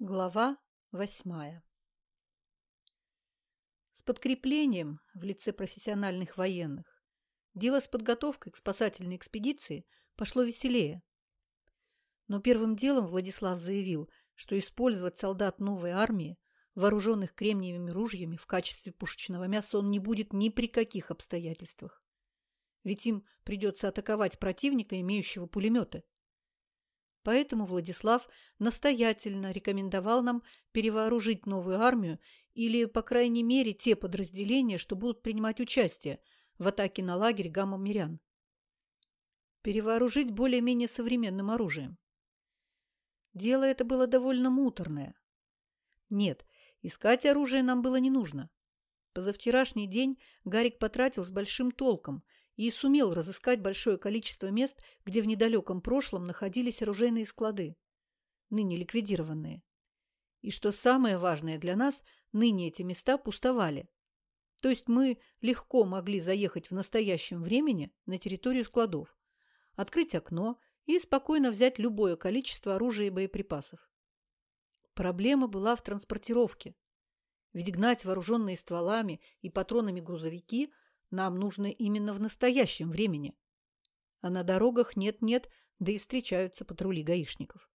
Глава восьмая С подкреплением в лице профессиональных военных дело с подготовкой к спасательной экспедиции пошло веселее. Но первым делом Владислав заявил, что использовать солдат новой армии, вооруженных кремниевыми ружьями в качестве пушечного мяса он не будет ни при каких обстоятельствах. Ведь им придется атаковать противника, имеющего пулеметы. Поэтому Владислав настоятельно рекомендовал нам перевооружить новую армию или, по крайней мере, те подразделения, что будут принимать участие в атаке на лагерь гамма-мирян. Перевооружить более-менее современным оружием. Дело это было довольно муторное. Нет, искать оружие нам было не нужно. Позавчерашний день Гарик потратил с большим толком – и сумел разыскать большое количество мест, где в недалеком прошлом находились оружейные склады, ныне ликвидированные. И что самое важное для нас, ныне эти места пустовали. То есть мы легко могли заехать в настоящем времени на территорию складов, открыть окно и спокойно взять любое количество оружия и боеприпасов. Проблема была в транспортировке. Ведь гнать вооруженные стволами и патронами грузовики – нам нужно именно в настоящем времени. А на дорогах нет-нет, да и встречаются патрули гаишников.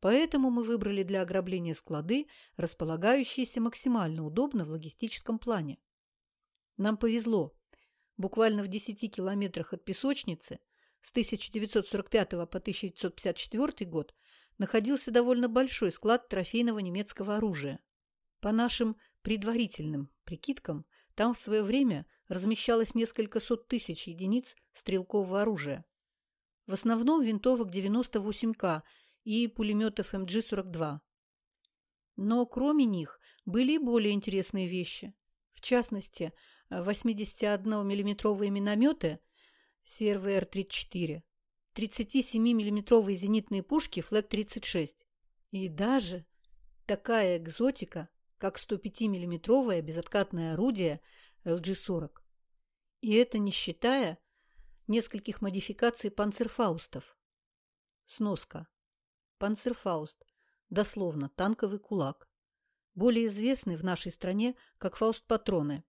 Поэтому мы выбрали для ограбления склады, располагающиеся максимально удобно в логистическом плане. Нам повезло. Буквально в 10 километрах от песочницы с 1945 по 1954 год находился довольно большой склад трофейного немецкого оружия. По нашим предварительным прикидкам – там в свое время размещалось несколько сот тысяч единиц стрелкового оружия. В основном винтовок 98К и пулеметов МГ-42. Но кроме них были и более интересные вещи. В частности, 81 миллиметровые минометы СРВР-34, 37 миллиметровые зенитные пушки Флэг-36 и даже такая экзотика, как 105-миллиметровое безоткатное орудие LG-40. И это не считая нескольких модификаций панцерфаустов. Сноска. Панцерфауст. Дословно, танковый кулак. Более известный в нашей стране как фауст-патроны.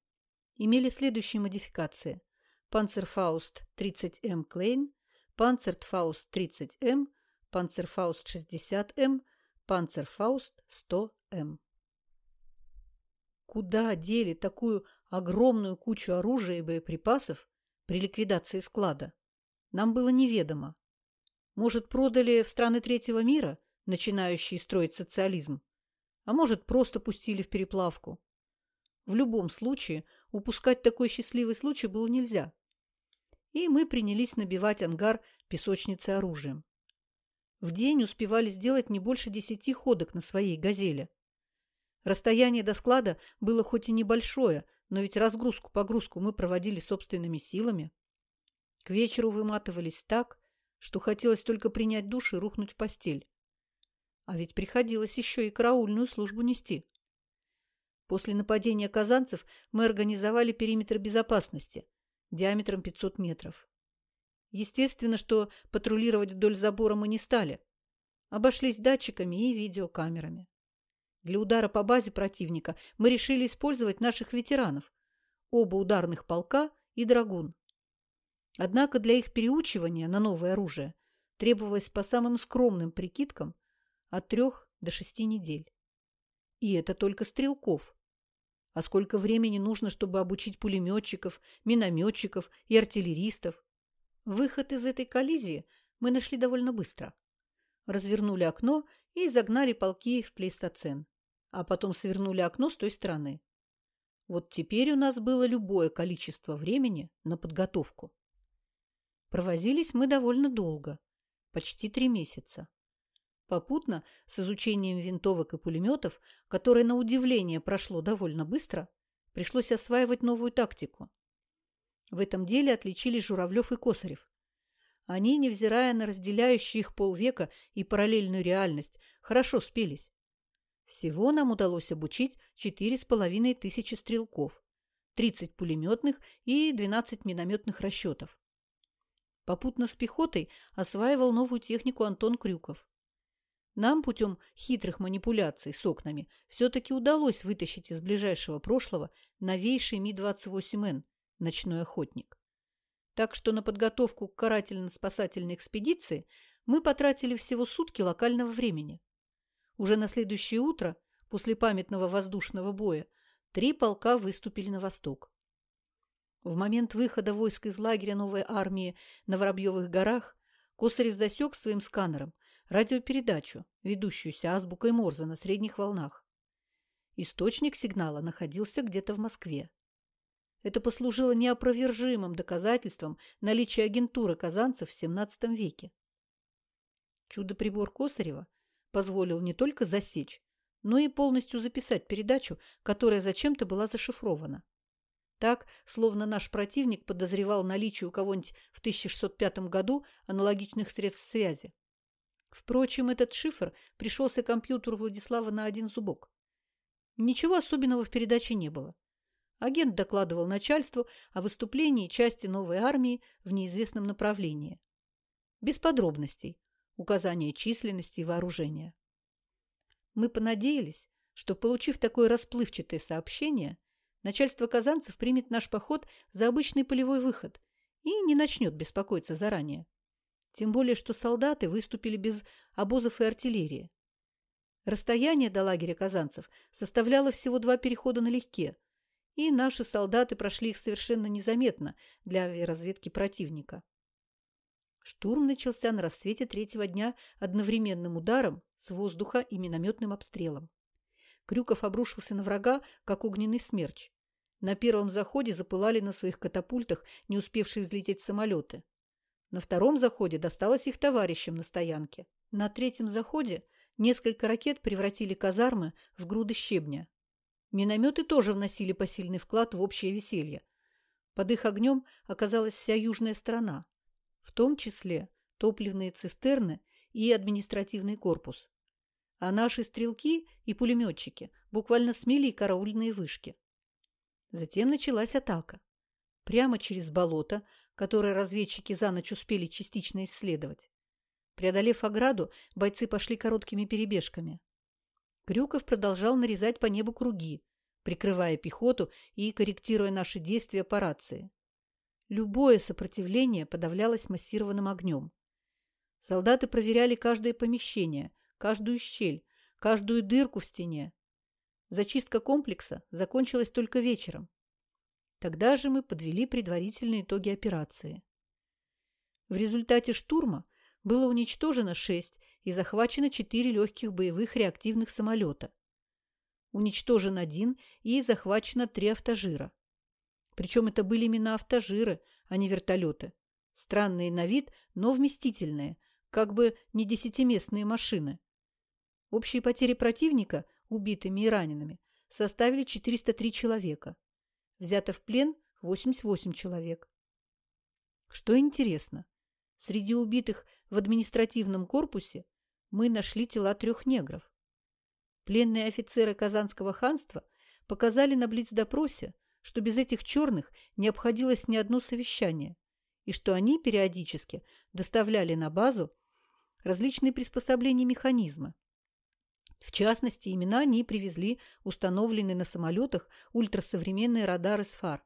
Имели следующие модификации. Панцерфауст 30М Клейн, Панцертфауст 30М, Панцерфауст 60М, Панцерфауст 100М. Куда дели такую огромную кучу оружия и боеприпасов при ликвидации склада? Нам было неведомо. Может, продали в страны третьего мира, начинающие строить социализм, а может, просто пустили в переплавку. В любом случае, упускать такой счастливый случай было нельзя. И мы принялись набивать ангар песочницы оружием. В день успевали сделать не больше десяти ходок на своей «Газели». Расстояние до склада было хоть и небольшое, но ведь разгрузку-погрузку мы проводили собственными силами. К вечеру выматывались так, что хотелось только принять душ и рухнуть в постель. А ведь приходилось еще и караульную службу нести. После нападения казанцев мы организовали периметр безопасности диаметром 500 метров. Естественно, что патрулировать вдоль забора мы не стали. Обошлись датчиками и видеокамерами. Для удара по базе противника мы решили использовать наших ветеранов, оба ударных полка и драгун. Однако для их переучивания на новое оружие требовалось по самым скромным прикидкам от трех до шести недель. И это только стрелков. А сколько времени нужно, чтобы обучить пулеметчиков, минометчиков и артиллеристов? Выход из этой коллизии мы нашли довольно быстро. Развернули окно и загнали полки в плейстоцен а потом свернули окно с той стороны. Вот теперь у нас было любое количество времени на подготовку. Провозились мы довольно долго, почти три месяца. Попутно с изучением винтовок и пулеметов, которое на удивление прошло довольно быстро, пришлось осваивать новую тактику. В этом деле отличились Журавлев и Косарев. Они, невзирая на разделяющие их полвека и параллельную реальность, хорошо спелись. Всего нам удалось обучить четыре с половиной тысячи стрелков, 30 пулеметных и 12 минометных расчетов. Попутно с пехотой осваивал новую технику Антон Крюков. Нам путем хитрых манипуляций с окнами все-таки удалось вытащить из ближайшего прошлого новейший Ми-28Н «Ночной охотник». Так что на подготовку к карательно-спасательной экспедиции мы потратили всего сутки локального времени. Уже на следующее утро, после памятного воздушного боя, три полка выступили на восток. В момент выхода войск из лагеря новой армии на Воробьевых горах Косарев засек своим сканером радиопередачу, ведущуюся азбукой Морзе на средних волнах. Источник сигнала находился где-то в Москве. Это послужило неопровержимым доказательством наличия агентуры казанцев в XVII веке. Чудо-прибор Косарева позволил не только засечь, но и полностью записать передачу, которая зачем-то была зашифрована. Так, словно наш противник подозревал наличие у кого-нибудь в 1605 году аналогичных средств связи. Впрочем, этот шифр пришелся компьютеру Владислава на один зубок. Ничего особенного в передаче не было. Агент докладывал начальству о выступлении части новой армии в неизвестном направлении. Без подробностей, указания численности и вооружения. Мы понадеялись, что, получив такое расплывчатое сообщение, начальство казанцев примет наш поход за обычный полевой выход и не начнет беспокоиться заранее. Тем более, что солдаты выступили без обозов и артиллерии. Расстояние до лагеря казанцев составляло всего два перехода налегке, и наши солдаты прошли их совершенно незаметно для авиаразведки противника. Штурм начался на рассвете третьего дня одновременным ударом с воздуха и минометным обстрелом. Крюков обрушился на врага, как огненный смерч. На первом заходе запылали на своих катапультах не успевшие взлететь самолеты. На втором заходе досталось их товарищам на стоянке. На третьем заходе несколько ракет превратили казармы в груды щебня. Минометы тоже вносили посильный вклад в общее веселье. Под их огнем оказалась вся южная сторона, в том числе топливные цистерны и административный корпус. А наши стрелки и пулеметчики буквально смели караульные вышки. Затем началась атака. Прямо через болото которое разведчики за ночь успели частично исследовать. Преодолев ограду, бойцы пошли короткими перебежками. Крюков продолжал нарезать по небу круги, прикрывая пехоту и корректируя наши действия по рации. Любое сопротивление подавлялось массированным огнем. Солдаты проверяли каждое помещение, каждую щель, каждую дырку в стене. Зачистка комплекса закончилась только вечером. Тогда же мы подвели предварительные итоги операции. В результате штурма было уничтожено шесть и захвачено четыре легких боевых реактивных самолета. Уничтожен один и захвачено три автожира. Причем это были именно автожиры, а не вертолеты. Странные на вид, но вместительные, как бы не десятиместные машины. Общие потери противника, убитыми и ранеными, составили 403 человека. Взято в плен 88 человек. Что интересно, среди убитых в административном корпусе мы нашли тела трех негров. Пленные офицеры Казанского ханства показали на блиц-допросе, что без этих черных не обходилось ни одно совещание, и что они периодически доставляли на базу различные приспособления механизма, в частности, именно они привезли установленные на самолетах ультрасовременные радары с фар.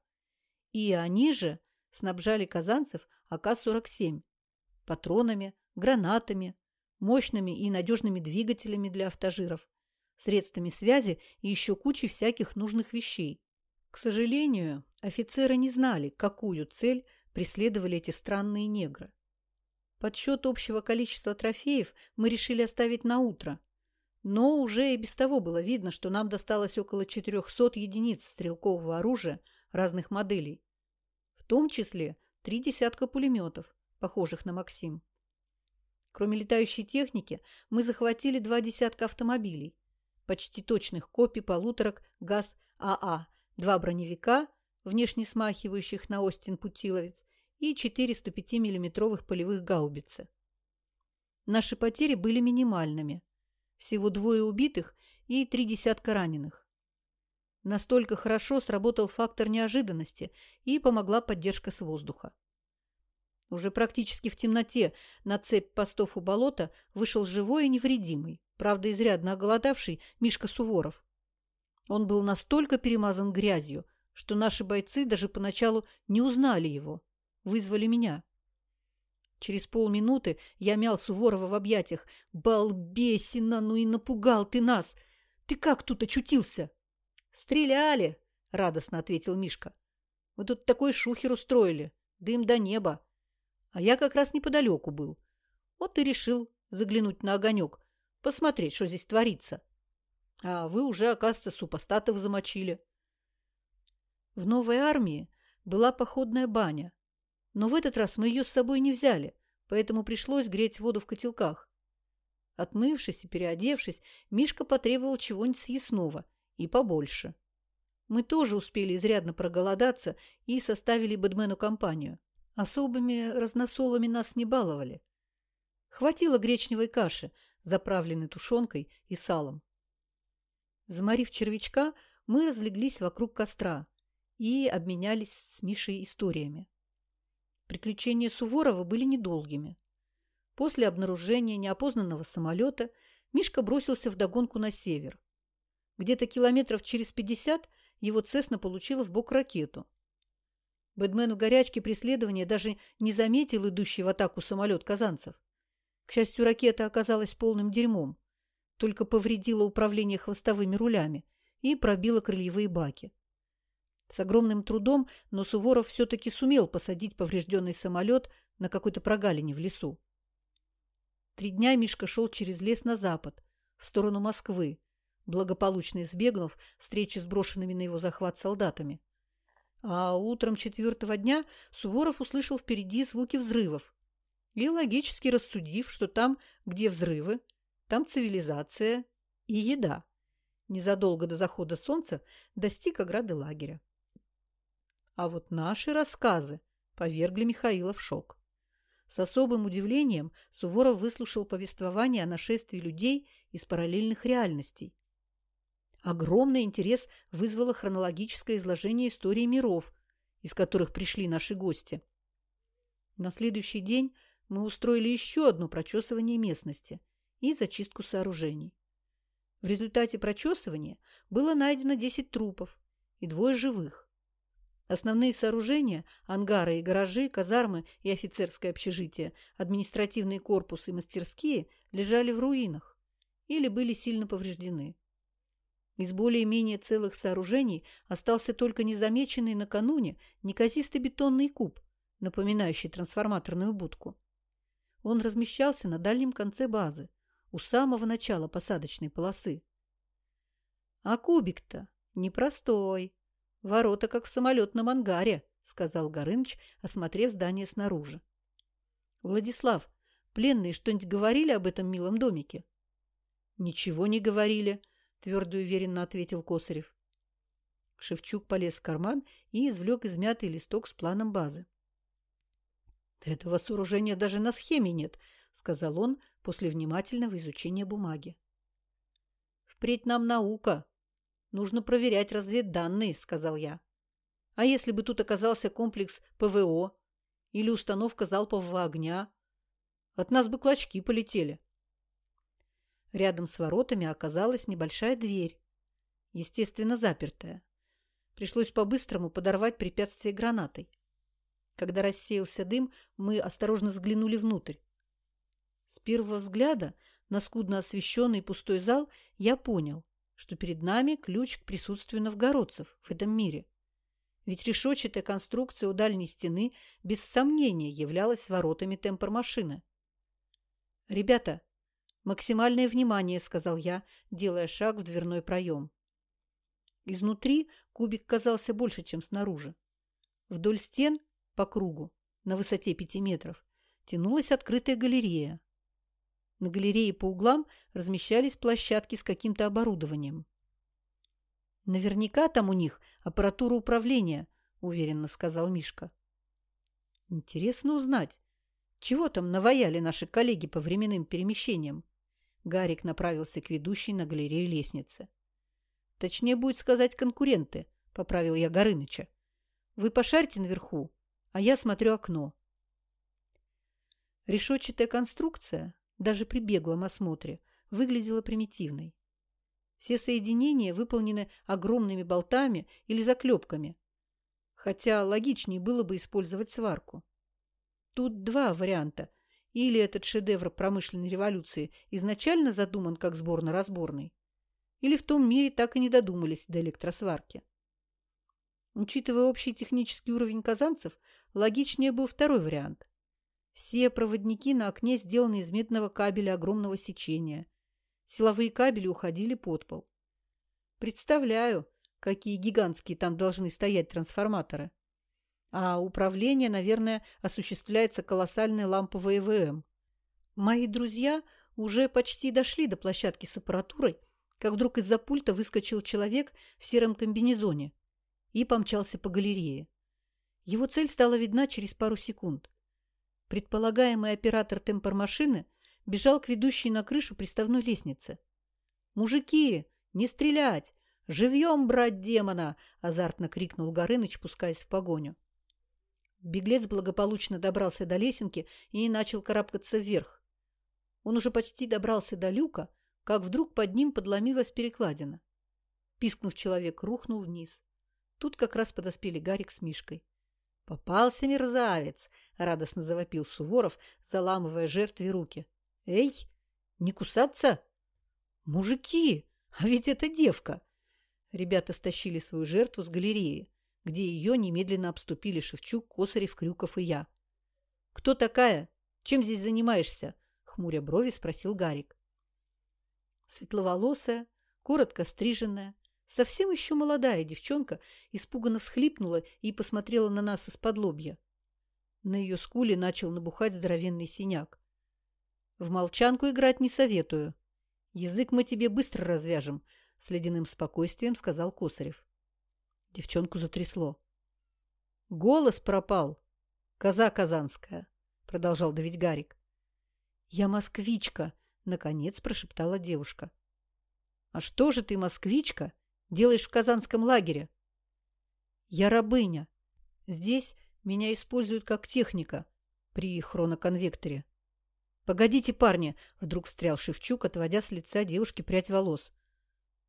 И они же снабжали казанцев АК-47 патронами, гранатами, мощными и надежными двигателями для автожиров, средствами связи и еще кучей всяких нужных вещей. К сожалению, офицеры не знали, какую цель преследовали эти странные негры. Подсчет общего количества трофеев мы решили оставить на утро – но уже и без того было видно, что нам досталось около 400 единиц стрелкового оружия разных моделей, в том числе три десятка пулеметов, похожих на «Максим». Кроме летающей техники, мы захватили два десятка автомобилей, почти точных копий полуторок ГАЗ-АА, два броневика, внешне смахивающих на Остин Путиловец, и четыре 105 миллиметровых полевых гаубицы. Наши потери были минимальными – всего двое убитых и три десятка раненых. Настолько хорошо сработал фактор неожиданности и помогла поддержка с воздуха. Уже практически в темноте на цепь постов у болота вышел живой и невредимый, правда, изрядно оголодавший Мишка Суворов. Он был настолько перемазан грязью, что наши бойцы даже поначалу не узнали его. Вызвали меня. Через полминуты я мял Суворова в объятиях. «Балбесина, ну и напугал ты нас! Ты как тут очутился?» «Стреляли!» – радостно ответил Мишка. «Вы тут такой шухер устроили. Дым до неба. А я как раз неподалеку был. Вот и решил заглянуть на огонек, посмотреть, что здесь творится. А вы уже, оказывается, супостатов замочили». В новой армии была походная баня, но в этот раз мы ее с собой не взяли, поэтому пришлось греть воду в котелках. Отмывшись и переодевшись, Мишка потребовал чего-нибудь съестного и побольше. Мы тоже успели изрядно проголодаться и составили Бэдмену компанию. Особыми разносолами нас не баловали. Хватило гречневой каши, заправленной тушенкой и салом. Заморив червячка, мы разлеглись вокруг костра и обменялись с Мишей историями. Приключения Суворова были недолгими. После обнаружения неопознанного самолета Мишка бросился в догонку на север. Где-то километров через пятьдесят его Цесна получила в бок ракету. Бэдмен в горячке преследования даже не заметил идущий в атаку самолет казанцев. К счастью, ракета оказалась полным дерьмом, только повредила управление хвостовыми рулями и пробила крыльевые баки. С огромным трудом, но Суворов все-таки сумел посадить поврежденный самолет на какой-то прогалине в лесу. Три дня Мишка шел через лес на запад, в сторону Москвы, благополучно избегнув встречи с брошенными на его захват солдатами. А утром четвертого дня Суворов услышал впереди звуки взрывов и, логически рассудив, что там, где взрывы, там цивилизация и еда, незадолго до захода солнца достиг ограды лагеря. А вот наши рассказы повергли Михаила в шок. С особым удивлением Суворов выслушал повествование о нашествии людей из параллельных реальностей. Огромный интерес вызвало хронологическое изложение истории миров, из которых пришли наши гости. На следующий день мы устроили еще одно прочесывание местности и зачистку сооружений. В результате прочесывания было найдено 10 трупов и двое живых. Основные сооружения – ангары и гаражи, казармы и офицерское общежитие, административный корпус и мастерские – лежали в руинах или были сильно повреждены. Из более-менее целых сооружений остался только незамеченный накануне неказистый бетонный куб, напоминающий трансформаторную будку. Он размещался на дальнем конце базы, у самого начала посадочной полосы. А кубик-то непростой, «Ворота, как в самолетном ангаре», — сказал Горыныч, осмотрев здание снаружи. «Владислав, пленные что-нибудь говорили об этом милом домике?» «Ничего не говорили», — твердо и уверенно ответил Косарев. Шевчук полез в карман и извлек измятый листок с планом базы. «Этого сооружения даже на схеме нет», — сказал он после внимательного изучения бумаги. «Впредь нам наука», Нужно проверять разведданные, сказал я. А если бы тут оказался комплекс ПВО или установка залпового огня? От нас бы клочки полетели. Рядом с воротами оказалась небольшая дверь, естественно, запертая. Пришлось по-быстрому подорвать препятствие гранатой. Когда рассеялся дым, мы осторожно взглянули внутрь. С первого взгляда на скудно освещенный пустой зал я понял, что перед нами ключ к присутствию новгородцев в этом мире. Ведь решетчатая конструкция у дальней стены без сомнения являлась воротами темпор-машины. «Ребята, максимальное внимание», — сказал я, делая шаг в дверной проем. Изнутри кубик казался больше, чем снаружи. Вдоль стен, по кругу, на высоте пяти метров, тянулась открытая галерея. На галерее по углам размещались площадки с каким-то оборудованием. «Наверняка там у них аппаратура управления», – уверенно сказал Мишка. «Интересно узнать, чего там наваяли наши коллеги по временным перемещениям?» Гарик направился к ведущей на галерею лестнице. «Точнее будет сказать конкуренты», – поправил я Горыныча. «Вы пошарьте наверху, а я смотрю окно». Решетчатая конструкция, даже при беглом осмотре, выглядела примитивной. Все соединения выполнены огромными болтами или заклепками, хотя логичнее было бы использовать сварку. Тут два варианта. Или этот шедевр промышленной революции изначально задуман как сборно-разборный, или в том мире так и не додумались до электросварки. Учитывая общий технический уровень казанцев, логичнее был второй вариант. Все проводники на окне сделаны из медного кабеля огромного сечения. Силовые кабели уходили под пол. Представляю, какие гигантские там должны стоять трансформаторы. А управление, наверное, осуществляется колоссальной ламповой ЭВМ. Мои друзья уже почти дошли до площадки с аппаратурой, как вдруг из-за пульта выскочил человек в сером комбинезоне и помчался по галерее. Его цель стала видна через пару секунд. Предполагаемый оператор темпор-машины бежал к ведущей на крышу приставной лестнице. «Мужики, не стрелять! Живьем брать демона!» – азартно крикнул Горыныч, пускаясь в погоню. Беглец благополучно добрался до лесенки и начал карабкаться вверх. Он уже почти добрался до люка, как вдруг под ним подломилась перекладина. Пискнув, человек рухнул вниз. Тут как раз подоспели Гарик с Мишкой. «Попался мерзавец!» — радостно завопил Суворов, заламывая жертве руки. «Эй, не кусаться?» «Мужики, а ведь это девка!» Ребята стащили свою жертву с галереи, где ее немедленно обступили Шевчук, Косарев, Крюков и я. «Кто такая? Чем здесь занимаешься?» — хмуря брови спросил Гарик. Светловолосая, коротко стриженная, Совсем еще молодая девчонка испуганно всхлипнула и посмотрела на нас из-под лобья. На ее скуле начал набухать здоровенный синяк. «В молчанку играть не советую. Язык мы тебе быстро развяжем», — с ледяным спокойствием сказал Косарев. Девчонку затрясло. «Голос пропал. Коза казанская», — продолжал давить Гарик. «Я москвичка», — наконец прошептала девушка. «А что же ты, москвичка, делаешь в казанском лагере? Я рабыня. Здесь меня используют как техника при хроноконвекторе. Погодите, парни, вдруг встрял Шевчук, отводя с лица девушки прядь волос.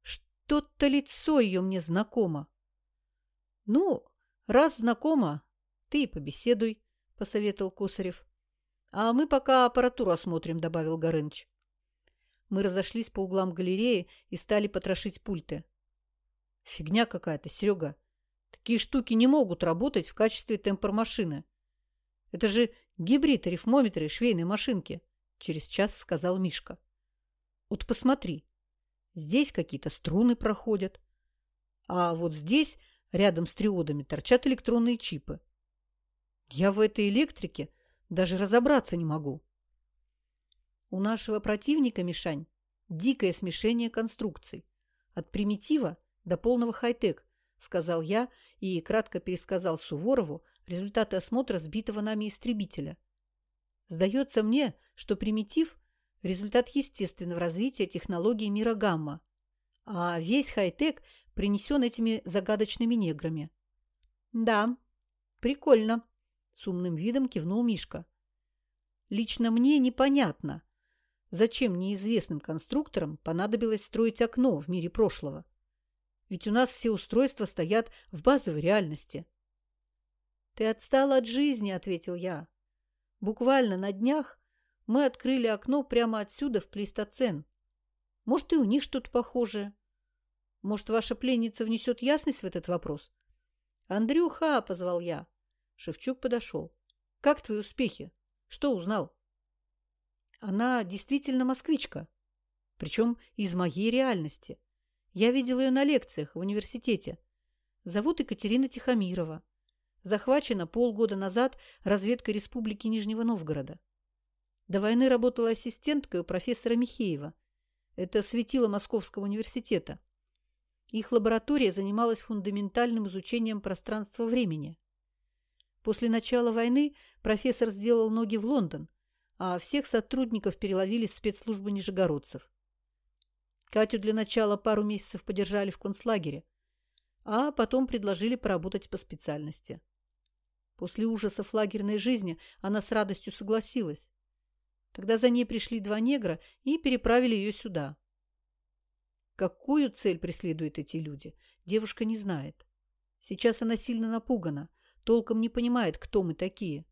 Что-то лицо ее мне знакомо. Ну, раз знакомо, ты и побеседуй, посоветовал Косарев. А мы пока аппаратуру осмотрим, добавил Горыныч. Мы разошлись по углам галереи и стали потрошить пульты. Фигня какая-то, Серега. Такие штуки не могут работать в качестве темпор-машины. Это же гибрид арифмометра и швейной машинки, через час сказал Мишка. Вот посмотри. Здесь какие-то струны проходят. А вот здесь, рядом с триодами, торчат электронные чипы. Я в этой электрике даже разобраться не могу. У нашего противника, Мишань, дикое смешение конструкций. От примитива до полного хай-тек, сказал я и кратко пересказал Суворову результаты осмотра сбитого нами истребителя. Сдается мне, что примитив – результат естественного развития технологий мира гамма, а весь хай-тек принесен этими загадочными неграми. «Да, прикольно», – с умным видом кивнул Мишка. «Лично мне непонятно, зачем неизвестным конструкторам понадобилось строить окно в мире прошлого. Ведь у нас все устройства стоят в базовой реальности. «Ты отстала от жизни», — ответил я. «Буквально на днях мы открыли окно прямо отсюда в плейстоцен. Может, и у них что-то похожее. Может, ваша пленница внесет ясность в этот вопрос?» «Андрюха!» — позвал я. Шевчук подошел. «Как твои успехи? Что узнал?» «Она действительно москвичка. Причем из моей реальности. Я видел ее на лекциях в университете. Зовут Екатерина Тихомирова. Захвачена полгода назад разведкой Республики Нижнего Новгорода. До войны работала ассистенткой у профессора Михеева. Это светило Московского университета. Их лаборатория занималась фундаментальным изучением пространства-времени. После начала войны профессор сделал ноги в Лондон, а всех сотрудников переловили спецслужбы нижегородцев. Катю для начала пару месяцев подержали в концлагере, а потом предложили поработать по специальности. После ужасов лагерной жизни она с радостью согласилась. Тогда за ней пришли два негра и переправили ее сюда. Какую цель преследуют эти люди, девушка не знает. Сейчас она сильно напугана, толком не понимает, кто мы такие.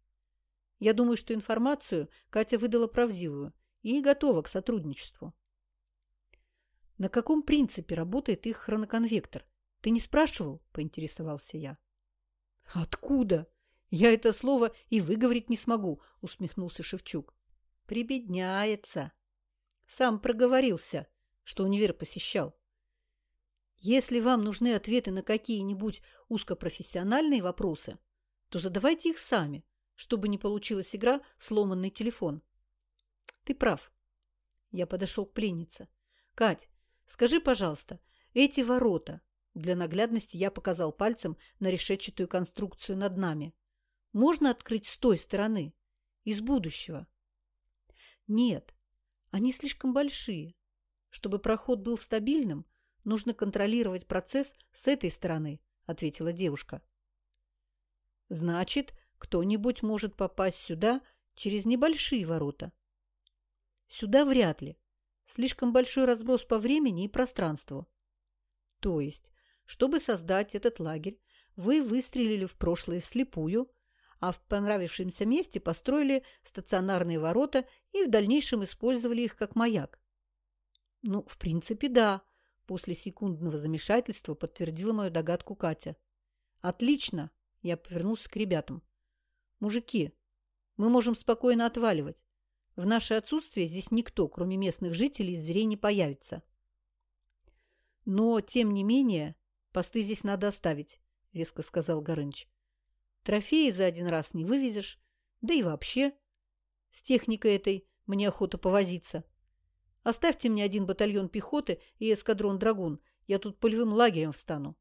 Я думаю, что информацию Катя выдала правдивую и готова к сотрудничеству. На каком принципе работает их хроноконвектор? Ты не спрашивал? Поинтересовался я. Откуда? Я это слово и выговорить не смогу, усмехнулся Шевчук. Прибедняется. Сам проговорился, что универ посещал. Если вам нужны ответы на какие-нибудь узкопрофессиональные вопросы, то задавайте их сами, чтобы не получилась игра «сломанный телефон». Ты прав. Я подошел к пленнице. Кать, скажи, пожалуйста, эти ворота, для наглядности я показал пальцем на решетчатую конструкцию над нами, можно открыть с той стороны, из будущего? Нет, они слишком большие. Чтобы проход был стабильным, нужно контролировать процесс с этой стороны, ответила девушка. Значит, кто-нибудь может попасть сюда через небольшие ворота. Сюда вряд ли. Слишком большой разброс по времени и пространству. То есть, чтобы создать этот лагерь, вы выстрелили в прошлое вслепую, а в понравившемся месте построили стационарные ворота и в дальнейшем использовали их как маяк. Ну, в принципе, да. После секундного замешательства подтвердила мою догадку Катя. Отлично. Я повернулся к ребятам. Мужики, мы можем спокойно отваливать. В наше отсутствие здесь никто, кроме местных жителей и зверей, не появится. Но, тем не менее, посты здесь надо оставить, — веско сказал Горыныч. Трофеи за один раз не вывезешь, да и вообще. С техникой этой мне охота повозиться. Оставьте мне один батальон пехоты и эскадрон «Драгун». Я тут полевым лагерем встану.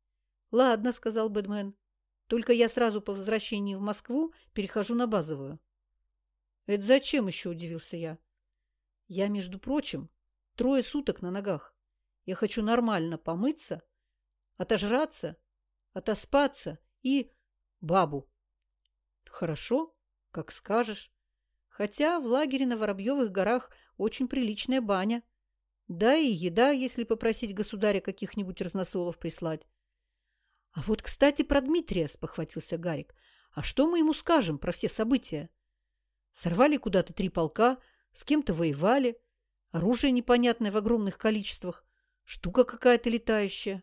— Ладно, — сказал Бэдмен. — Только я сразу по возвращении в Москву перехожу на базовую. — Это зачем еще? — удивился я. — Я, между прочим, трое суток на ногах. Я хочу нормально помыться, отожраться, отоспаться и бабу. — Хорошо, как скажешь. Хотя в лагере на Воробьевых горах очень приличная баня. Да и еда, если попросить государя каких-нибудь разносолов прислать. — А вот, кстати, про Дмитрия, — спохватился Гарик. — А что мы ему скажем про все события? Сорвали куда-то три полка, с кем-то воевали, оружие непонятное в огромных количествах, штука какая-то летающая.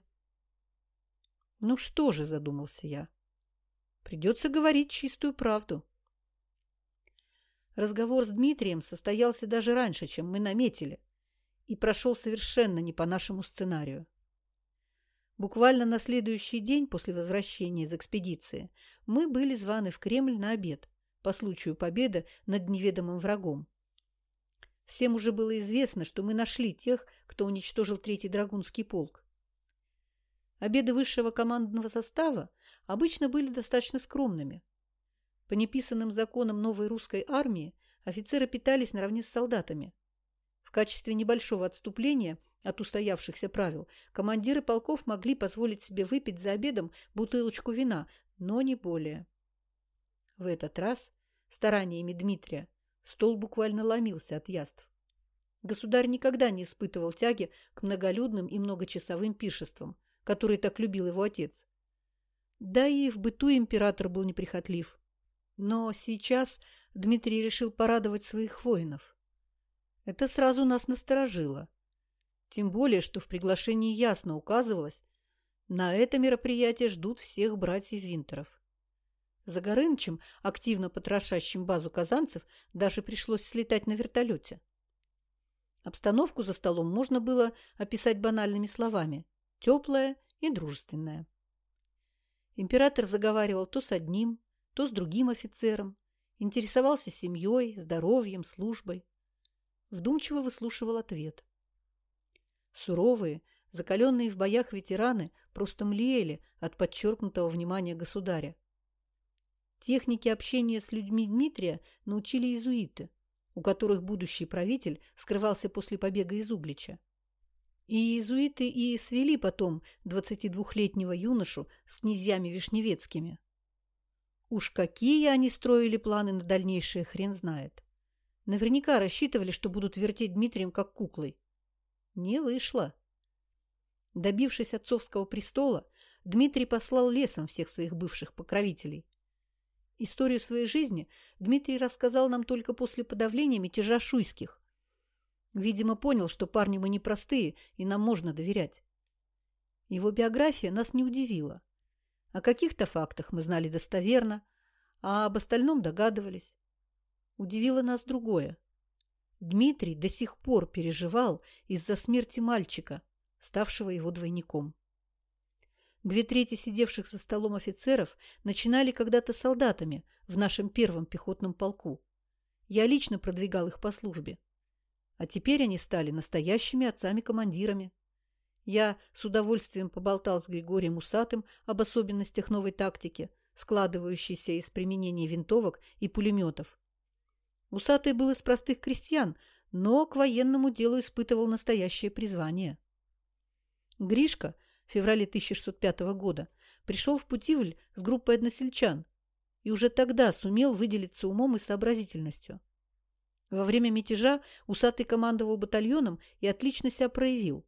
— Ну что же, — задумался я, — придется говорить чистую правду. Разговор с Дмитрием состоялся даже раньше, чем мы наметили, и прошел совершенно не по нашему сценарию. Буквально на следующий день после возвращения из экспедиции мы были званы в Кремль на обед по случаю победы над неведомым врагом. Всем уже было известно, что мы нашли тех, кто уничтожил Третий Драгунский полк. Обеды высшего командного состава обычно были достаточно скромными – по неписанным законам новой русской армии офицеры питались наравне с солдатами. В качестве небольшого отступления от устоявшихся правил командиры полков могли позволить себе выпить за обедом бутылочку вина, но не более. В этот раз стараниями Дмитрия стол буквально ломился от яств. Государь никогда не испытывал тяги к многолюдным и многочасовым пиршествам, которые так любил его отец. Да и в быту император был неприхотлив. Но сейчас Дмитрий решил порадовать своих воинов. Это сразу нас насторожило. Тем более, что в приглашении ясно указывалось, на это мероприятие ждут всех братьев Винтеров. За Горынчем, активно потрошащим базу казанцев, даже пришлось слетать на вертолете. Обстановку за столом можно было описать банальными словами – теплая и дружественная. Император заговаривал то с одним, то с другим офицером, интересовался семьей, здоровьем, службой. Вдумчиво выслушивал ответ. Суровые, закаленные в боях ветераны просто млели от подчеркнутого внимания государя. Техники общения с людьми Дмитрия научили иезуиты, у которых будущий правитель скрывался после побега из Углича. И иезуиты и свели потом 22-летнего юношу с князьями Вишневецкими. Уж какие они строили планы на дальнейшее, хрен знает. Наверняка рассчитывали, что будут вертеть Дмитрием как куклой. Не вышло. Добившись отцовского престола, Дмитрий послал лесом всех своих бывших покровителей. Историю своей жизни Дмитрий рассказал нам только после подавления мятежа шуйских. Видимо, понял, что парни мы непростые, и нам можно доверять. Его биография нас не удивила. О каких-то фактах мы знали достоверно, а об остальном догадывались. Удивило нас другое. Дмитрий до сих пор переживал из-за смерти мальчика, ставшего его двойником. Две трети сидевших за столом офицеров начинали когда-то солдатами в нашем первом пехотном полку. Я лично продвигал их по службе. А теперь они стали настоящими отцами-командирами. Я с удовольствием поболтал с Григорием Усатым об особенностях новой тактики, складывающейся из применения винтовок и пулеметов. Усатый был из простых крестьян, но к военному делу испытывал настоящее призвание. Гришка в феврале 1605 года пришел в Путивль с группой односельчан и уже тогда сумел выделиться умом и сообразительностью. Во время мятежа Усатый командовал батальоном и отлично себя проявил,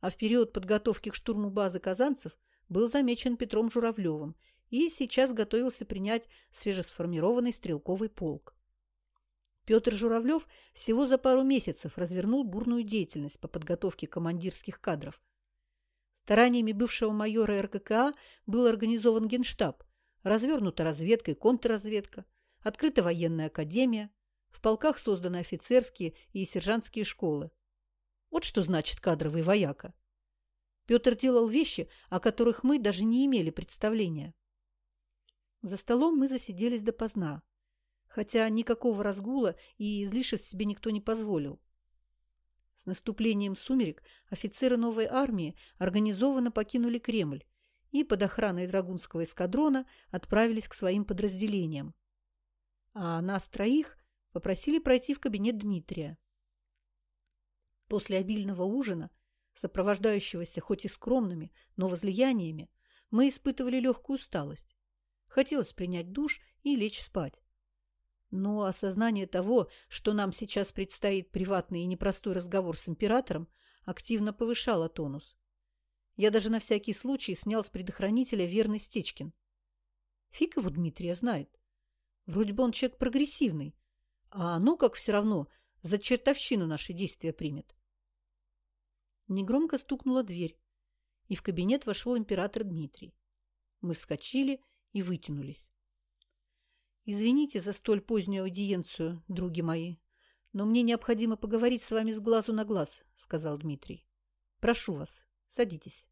а в период подготовки к штурму базы казанцев был замечен Петром Журавлевым и сейчас готовился принять свежесформированный стрелковый полк. Петр Журавлев всего за пару месяцев развернул бурную деятельность по подготовке командирских кадров. Стараниями бывшего майора РККА был организован генштаб, развернута разведка и контрразведка, открыта военная академия, в полках созданы офицерские и сержантские школы. Вот что значит кадровый вояка. Петр делал вещи, о которых мы даже не имели представления. За столом мы засиделись допоздна хотя никакого разгула и излишеств себе никто не позволил. С наступлением сумерек офицеры новой армии организованно покинули Кремль и под охраной Драгунского эскадрона отправились к своим подразделениям. А нас троих попросили пройти в кабинет Дмитрия. После обильного ужина, сопровождающегося хоть и скромными, но возлияниями, мы испытывали легкую усталость. Хотелось принять душ и лечь спать. Но осознание того, что нам сейчас предстоит приватный и непростой разговор с императором, активно повышало тонус. Я даже на всякий случай снял с предохранителя верный Стечкин. Фиг его Дмитрия знает. Вроде бы он человек прогрессивный, а ну как все равно за чертовщину наши действия примет. Негромко стукнула дверь, и в кабинет вошел император Дмитрий. Мы вскочили и вытянулись. Извините за столь позднюю аудиенцию, други мои, но мне необходимо поговорить с вами с глазу на глаз, сказал Дмитрий. Прошу вас, садитесь.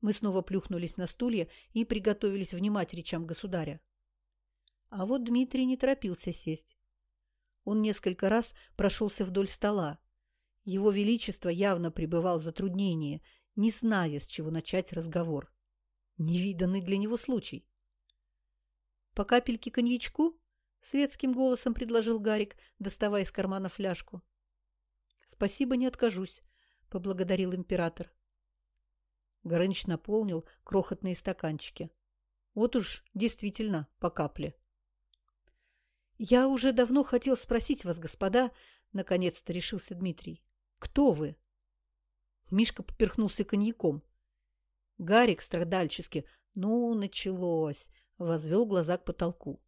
Мы снова плюхнулись на стулья и приготовились внимать речам государя. А вот Дмитрий не торопился сесть. Он несколько раз прошелся вдоль стола. Его Величество явно пребывал в затруднении, не зная, с чего начать разговор. Невиданный для него случай. «По капельке коньячку?» — светским голосом предложил Гарик, доставая из кармана фляжку. «Спасибо, не откажусь», — поблагодарил император. Горыныч наполнил крохотные стаканчики. Вот уж действительно по капле. «Я уже давно хотел спросить вас, господа», — наконец-то решился Дмитрий. «Кто вы?» Мишка поперхнулся коньяком. Гарик страдальчески. «Ну, началось возвел глаза к потолку.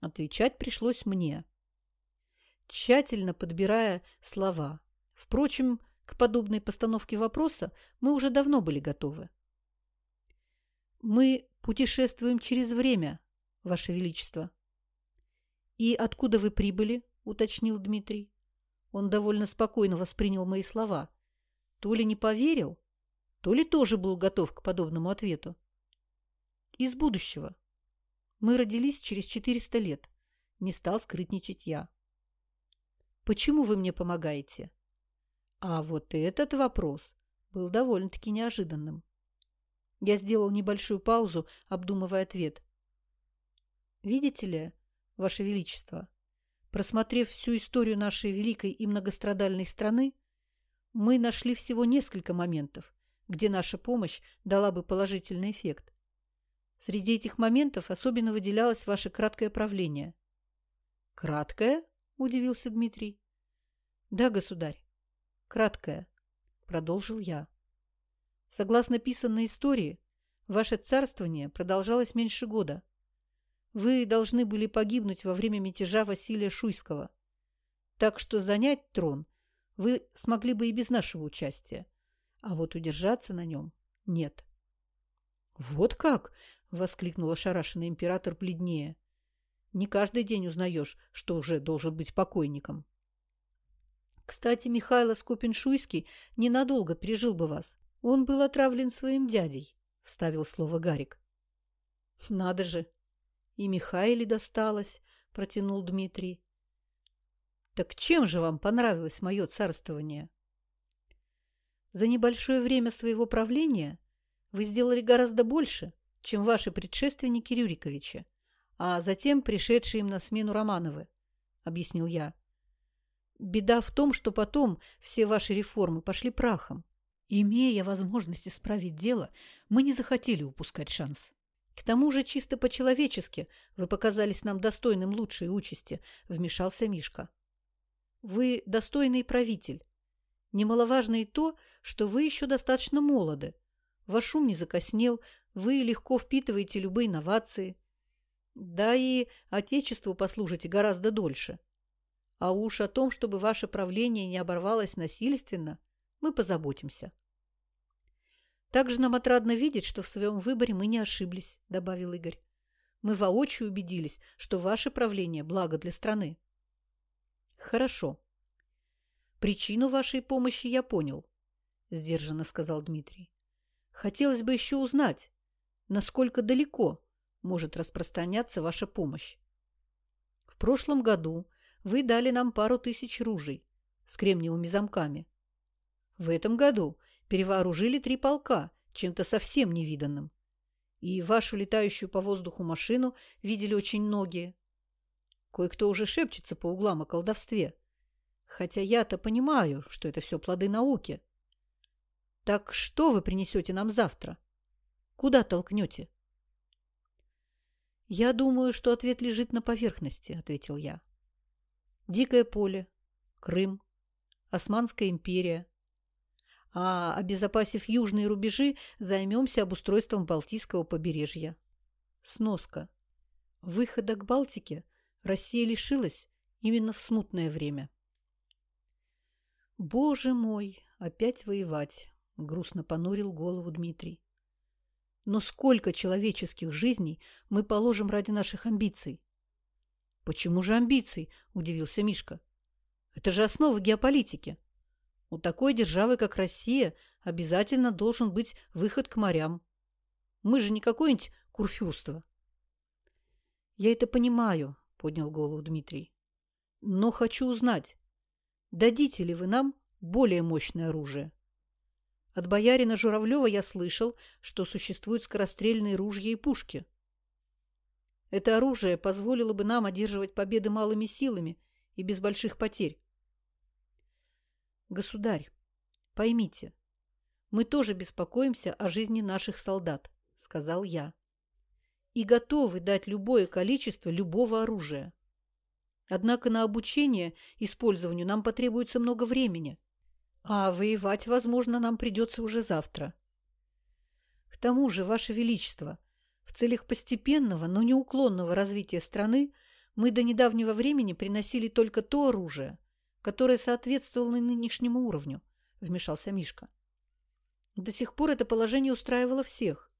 Отвечать пришлось мне, тщательно подбирая слова. Впрочем, к подобной постановке вопроса мы уже давно были готовы. «Мы путешествуем через время, Ваше Величество». «И откуда вы прибыли?» – уточнил Дмитрий. Он довольно спокойно воспринял мои слова. То ли не поверил, то ли тоже был готов к подобному ответу. Из будущего. Мы родились через 400 лет. Не стал скрытничать я. Почему вы мне помогаете? А вот этот вопрос был довольно-таки неожиданным. Я сделал небольшую паузу, обдумывая ответ. Видите ли, Ваше Величество, просмотрев всю историю нашей великой и многострадальной страны, мы нашли всего несколько моментов, где наша помощь дала бы положительный эффект. Среди этих моментов особенно выделялось ваше краткое правление. Краткое? – удивился Дмитрий. «Да, государь. Краткое», – продолжил я. «Согласно писанной истории, ваше царствование продолжалось меньше года. Вы должны были погибнуть во время мятежа Василия Шуйского. Так что занять трон вы смогли бы и без нашего участия, а вот удержаться на нем нет». «Вот как!» – воскликнул ошарашенный император бледнее. Не каждый день узнаешь, что уже должен быть покойником. Кстати, Михайло Скопин-Шуйский ненадолго пережил бы вас. Он был отравлен своим дядей, — вставил слово Гарик. — Надо же! И Михаиле досталось, — протянул Дмитрий. — Так чем же вам понравилось мое царствование? За небольшое время своего правления вы сделали гораздо больше, чем ваши предшественники Рюриковича а затем пришедшие им на смену Романовы, — объяснил я. Беда в том, что потом все ваши реформы пошли прахом. Имея возможность исправить дело, мы не захотели упускать шанс. К тому же чисто по-человечески вы показались нам достойным лучшей участи, — вмешался Мишка. Вы достойный правитель. Немаловажно и то, что вы еще достаточно молоды. Ваш ум не закоснел, вы легко впитываете любые инновации. Да и Отечеству послужите гораздо дольше. А уж о том, чтобы ваше правление не оборвалось насильственно, мы позаботимся. Также нам отрадно видеть, что в своем выборе мы не ошиблись, добавил Игорь. Мы воочию убедились, что ваше правление – благо для страны. Хорошо. Причину вашей помощи я понял, сдержанно сказал Дмитрий. Хотелось бы еще узнать, насколько далеко может распространяться ваша помощь. В прошлом году вы дали нам пару тысяч ружей с кремниевыми замками. В этом году перевооружили три полка чем-то совсем невиданным. И вашу летающую по воздуху машину видели очень многие. Кое-кто уже шепчется по углам о колдовстве. Хотя я-то понимаю, что это все плоды науки. Так что вы принесете нам завтра? Куда толкнете? «Я думаю, что ответ лежит на поверхности», — ответил я. «Дикое поле, Крым, Османская империя. А обезопасив южные рубежи, займемся обустройством Балтийского побережья. Сноска. Выхода к Балтике Россия лишилась именно в смутное время. «Боже мой, опять воевать!» — грустно понурил голову Дмитрий. Но сколько человеческих жизней мы положим ради наших амбиций? Почему же амбиций? Удивился Мишка. Это же основа геополитики. У такой державы, как Россия, обязательно должен быть выход к морям. Мы же не какое-нибудь курфюрство. Я это понимаю, поднял голову Дмитрий. Но хочу узнать, дадите ли вы нам более мощное оружие? От боярина Журавлева я слышал, что существуют скорострельные ружья и пушки. Это оружие позволило бы нам одерживать победы малыми силами и без больших потерь. Государь, поймите, мы тоже беспокоимся о жизни наших солдат, сказал я, и готовы дать любое количество любого оружия. Однако на обучение использованию нам потребуется много времени – а воевать, возможно, нам придется уже завтра. К тому же, Ваше Величество, в целях постепенного, но неуклонного развития страны мы до недавнего времени приносили только то оружие, которое соответствовало нынешнему уровню, вмешался Мишка. До сих пор это положение устраивало всех.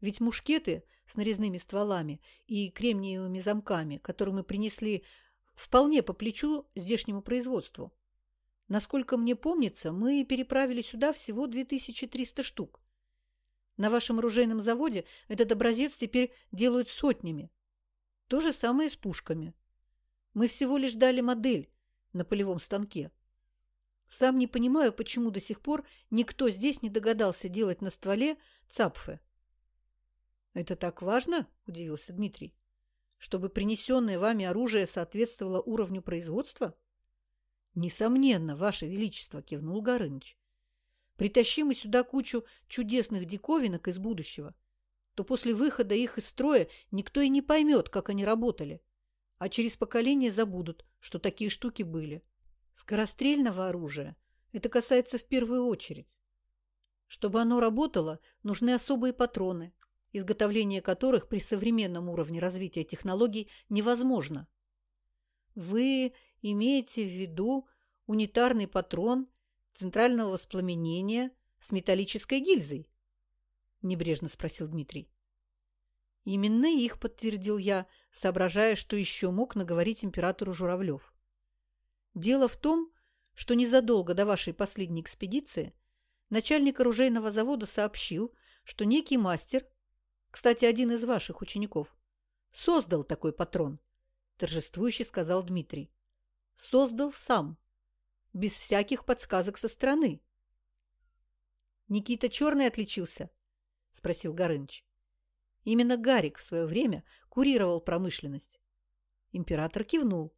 Ведь мушкеты с нарезными стволами и кремниевыми замками, которые мы принесли, вполне по плечу здешнему производству. Насколько мне помнится, мы переправили сюда всего 2300 штук. На вашем оружейном заводе этот образец теперь делают сотнями. То же самое с пушками. Мы всего лишь дали модель на полевом станке. Сам не понимаю, почему до сих пор никто здесь не догадался делать на стволе цапфы. «Это так важно?» – удивился Дмитрий. «Чтобы принесенное вами оружие соответствовало уровню производства?» «Несомненно, Ваше Величество!» – кивнул Горыныч. «Притащи мы сюда кучу чудесных диковинок из будущего, то после выхода их из строя никто и не поймет, как они работали, а через поколение забудут, что такие штуки были. Скорострельного оружия это касается в первую очередь. Чтобы оно работало, нужны особые патроны, изготовление которых при современном уровне развития технологий невозможно. Вы имеете в виду унитарный патрон центрального воспламенения с металлической гильзой? Небрежно спросил Дмитрий. Именно их подтвердил я, соображая, что еще мог наговорить императору Журавлев. Дело в том, что незадолго до вашей последней экспедиции начальник оружейного завода сообщил, что некий мастер, кстати, один из ваших учеников, создал такой патрон, торжествующе сказал Дмитрий. Создал сам, без всяких подсказок со стороны. Никита Черный отличился? спросил Горыныч. Именно Гарик в свое время курировал промышленность. Император кивнул.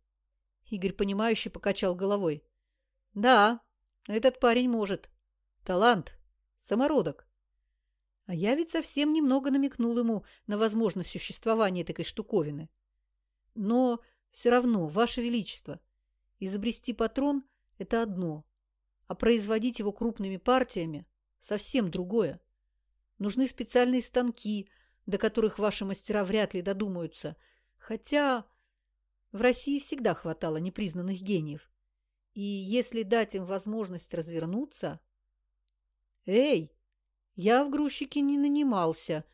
Игорь, понимающе покачал головой. Да, этот парень может. Талант. Самородок. А я ведь совсем немного намекнул ему на возможность существования такой штуковины. Но все равно, Ваше Величество, изобрести патрон – это одно, а производить его крупными партиями – совсем другое. Нужны специальные станки, до которых ваши мастера вряд ли додумаются. Хотя в России всегда хватало непризнанных гениев. И если дать им возможность развернуться... Эй, я в грузчике не нанимался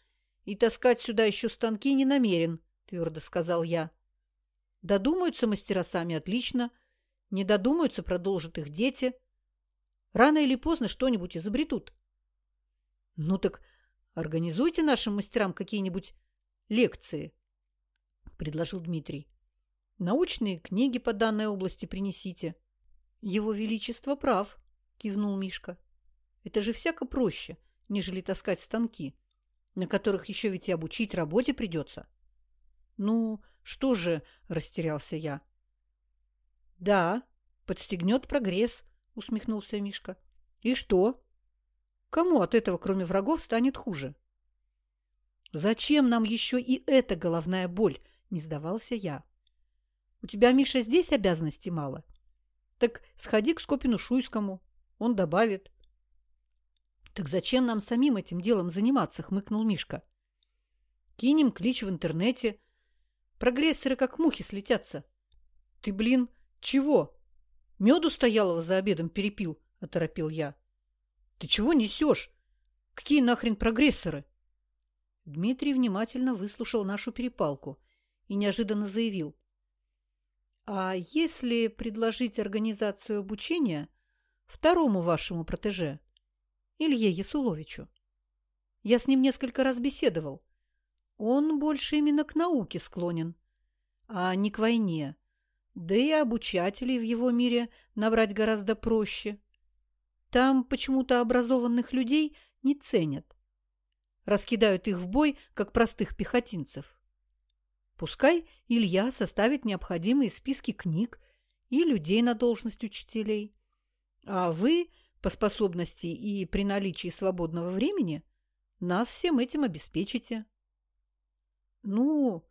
и таскать сюда еще станки не намерен, твердо сказал я. Додумаются мастера сами отлично, не додумаются, продолжат их дети. Рано или поздно что-нибудь изобретут. Ну так Организуйте нашим мастерам какие-нибудь лекции, – предложил Дмитрий. Научные книги по данной области принесите. Его Величество прав, кивнул Мишка. Это же всяко проще, нежели таскать станки, на которых еще ведь и обучить работе придется. Ну, что же, растерялся я. Да, подстегнет прогресс, усмехнулся Мишка. И что? Кому от этого, кроме врагов, станет хуже? Зачем нам еще и эта головная боль? Не сдавался я. У тебя, Миша, здесь обязанностей мало. Так сходи к Скопину Шуйскому, он добавит. Так зачем нам самим этим делом заниматься, хмыкнул Мишка. Кинем клич в интернете. Прогрессоры как мухи слетятся. Ты, блин, чего? Меду стоялого за обедом перепил, оторопил я. Ты чего несешь? Какие нахрен прогрессоры? Дмитрий внимательно выслушал нашу перепалку и неожиданно заявил. А если предложить организацию обучения второму вашему протеже, Илье Ясуловичу? Я с ним несколько раз беседовал. Он больше именно к науке склонен, а не к войне. Да и обучателей в его мире набрать гораздо проще. Там почему-то образованных людей не ценят. Раскидают их в бой, как простых пехотинцев. Пускай Илья составит необходимые списки книг и людей на должность учителей. А вы, по способности и при наличии свободного времени, нас всем этим обеспечите. Ну,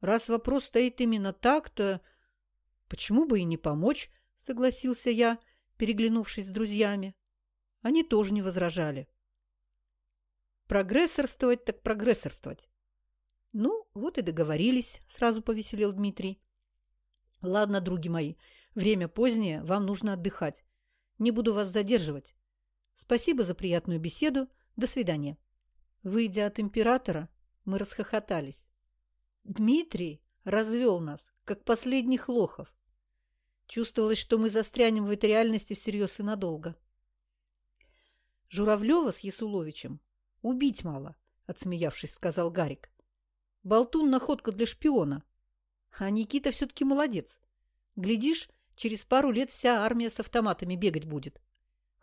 раз вопрос стоит именно так, то почему бы и не помочь, согласился я, — переглянувшись с друзьями. Они тоже не возражали. Прогрессорствовать так прогрессорствовать. Ну, вот и договорились, сразу повеселел Дмитрий. Ладно, други мои, время позднее, вам нужно отдыхать. Не буду вас задерживать. Спасибо за приятную беседу. До свидания. Выйдя от императора, мы расхохотались. Дмитрий развел нас, как последних лохов. Чувствовалось, что мы застрянем в этой реальности всерьез и надолго. Журавлева с Ясуловичем убить мало, отсмеявшись, сказал Гарик. Болтун – находка для шпиона. А Никита все-таки молодец. Глядишь, через пару лет вся армия с автоматами бегать будет.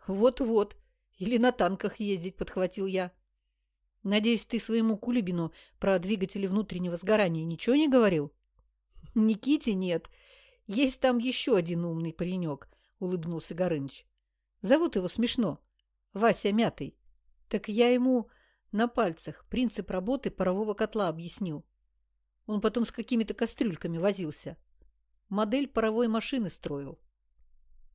Вот-вот. Или на танках ездить, подхватил я. Надеюсь, ты своему Кулибину про двигатели внутреннего сгорания ничего не говорил? Никите нет. Есть там еще один умный паренек, улыбнулся Горыныч. Зовут его смешно. Вася Мятый. Так я ему на пальцах принцип работы парового котла объяснил. Он потом с какими-то кастрюльками возился. модель паровой машины строил.